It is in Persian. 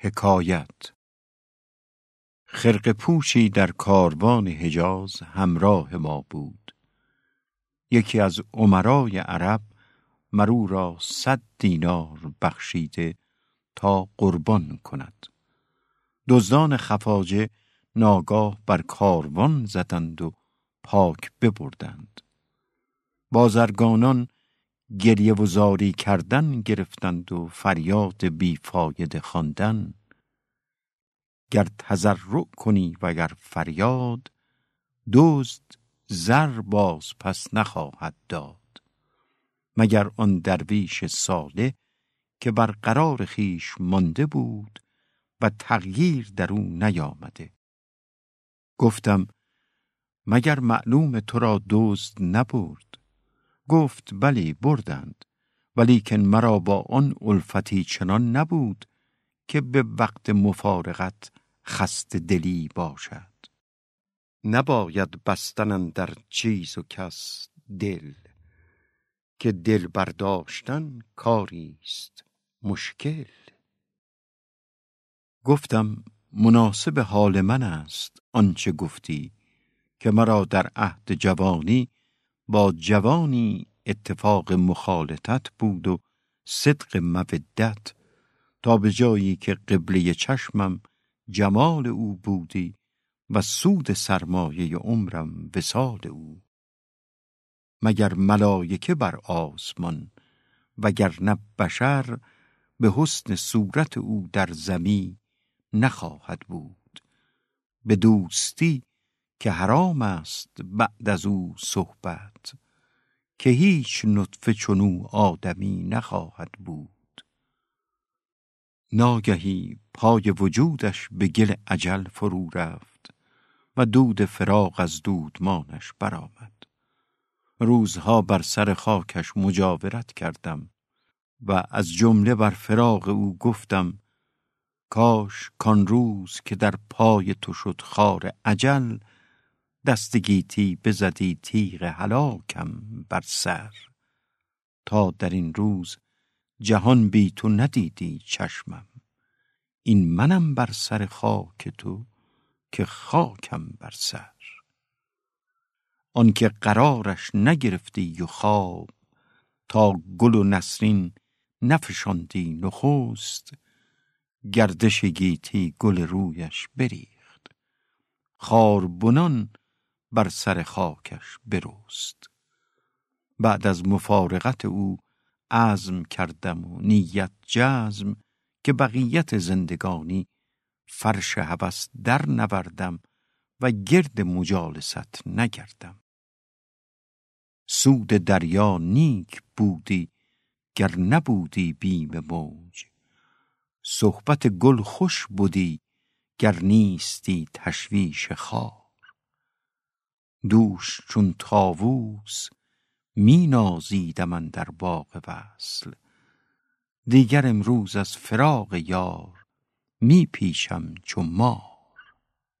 حکایت. خرق پوشی در کاروان حجاز همراه ما بود. یکی از عمرای عرب مرو را صد دینار بخشیده تا قربان کند. دزدان خفاجه ناگاه بر کاروان زدند و پاک ببردند. بازرگانان گریه و زاری کردن گرفتند و فریاد بیفاید خواندن. گر تضرع کنی وگر فریاد دزد زر باز پس نخواهد داد. مگر آن درویش ساله که بر قرار خیش مانده بود و تغییر در او نیامده؟ گفتم مگر معلوم تو را دزد نبرد؟ گفت بلی بردند. ولیکن مرا با آن الفتی چنان نبود که به وقت مفارقت خست دلی باشد. نباید بستن در چیز و کس دل که دل برداشتن کاری است مشکل. گفتم مناسب حال من است آنچه گفتی که مرا در عهد جوانی با جوانی اتفاق مخالطت بود و صدق مودت تا به جایی که قبله چشمم جمال او بودی و سود سرمایه عمرم وسال او. مگر ملایکه بر آسمان وگرنه بشر به حسن صورت او در زمی نخواهد بود؟ به دوستی که حرام است بعد از او صحبت که هیچ نطفه چنو آدمی نخواهد بود. ناگهی پای وجودش به گل عجل فرو رفت و دود فراق از دودمانش برآمد. روزها بر سر خاکش مجاورت کردم و از جمله بر فراق او گفتم کاش کان روز که در پای تو شد خار عجل دست گیتی بزدی تیغ هلاکم بر سر. تا در این روز جهان بی تو ندیدی چشمم. این منم بر سر خاک تو که خاکم بر سر. آنکه قرارش نگرفتی و خواب تا گل و نسرین نفشاندی نخست گردش گیتی گل رویش بریخت. خاربنان بر سر خاکش برست. بعد از مفارقت او عزم کردم و نیت جزم که بقیت زندگانی فرش هوس در نوردم و گرد مجالست نگردم. سود دریا نیک بودی گر نبودی بیم موج. صحبت گل خوش بودی گر نیستی تشویش خار دوش چون طاووس می نازیدم در باغ وصل. دیگر امروز از فراق یار می پیچم چو مار.